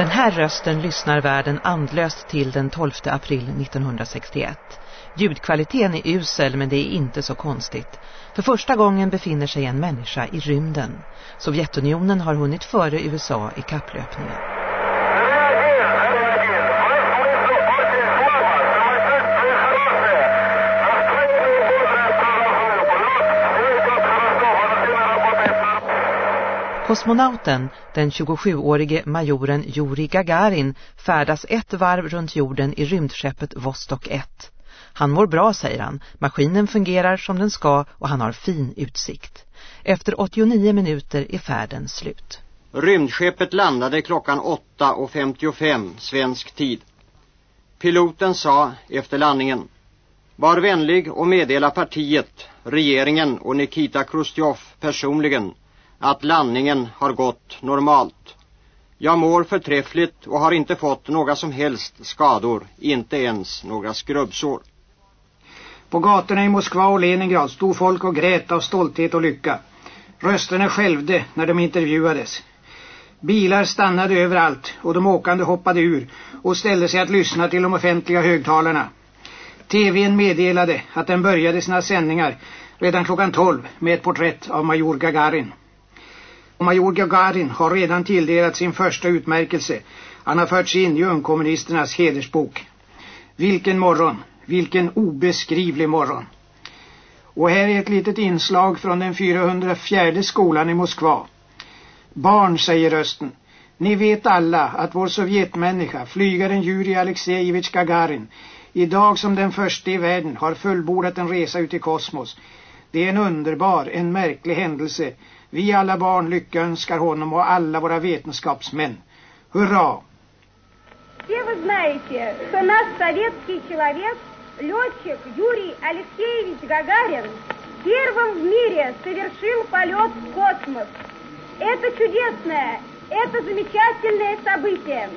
Den här rösten lyssnar världen andlöst till den 12 april 1961. Ljudkvaliteten är usel men det är inte så konstigt. För första gången befinner sig en människa i rymden. Sovjetunionen har hunnit före USA i kapplöpningen. Kosmonauten, den 27-årige majoren Yuri Gagarin, färdas ett varv runt jorden i rymdskeppet Vostok 1. Han mår bra, säger han. Maskinen fungerar som den ska och han har fin utsikt. Efter 89 minuter är färden slut. Rymdskeppet landade klockan 8.55 svensk tid. Piloten sa efter landningen Var vänlig och meddela partiet, regeringen och Nikita Khrushchev personligen att landningen har gått normalt. Jag mår förträffligt och har inte fått några som helst skador, inte ens några skrubbsår. På gatorna i Moskva och Leningrad stod folk och grät av stolthet och lycka. Rösterna skälvde när de intervjuades. Bilar stannade överallt och de åkande hoppade ur och ställde sig att lyssna till de offentliga högtalarna. TVn meddelade att den började sina sändningar redan klockan 12 med ett porträtt av major Gagarin. Major Gagarin har redan tilldelat sin första utmärkelse. Han har förts in i ungkommunisternas hedersbok. Vilken morgon, vilken obeskrivlig morgon. Och här är ett litet inslag från den 404 skolan i Moskva. Barn, säger rösten. Ni vet alla att vår sovjetmänniska, flygaren Yuri Alexejevich Gagarin, idag som den första i världen har fullbordat en resa ut i kosmos. Det är en underbar, en märklig händelse vi alla barn lyckönskar honom och alla våra vetenskapsmän. Hurra! Все вы знаете, что наш советский человек, летчик Юрий Алексеевич Гагарин, первым в мире совершил полет в космос. Это чудесное, это замечательное событие.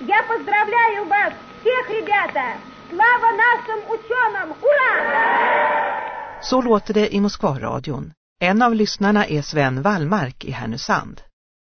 Я поздравляю вас, всех ребята! Слава нашим ученым! Ура! Så låter det i Moskvaradion. En av lyssnarna är Sven Wallmark i Härnösand.